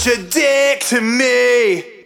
such a dick to me.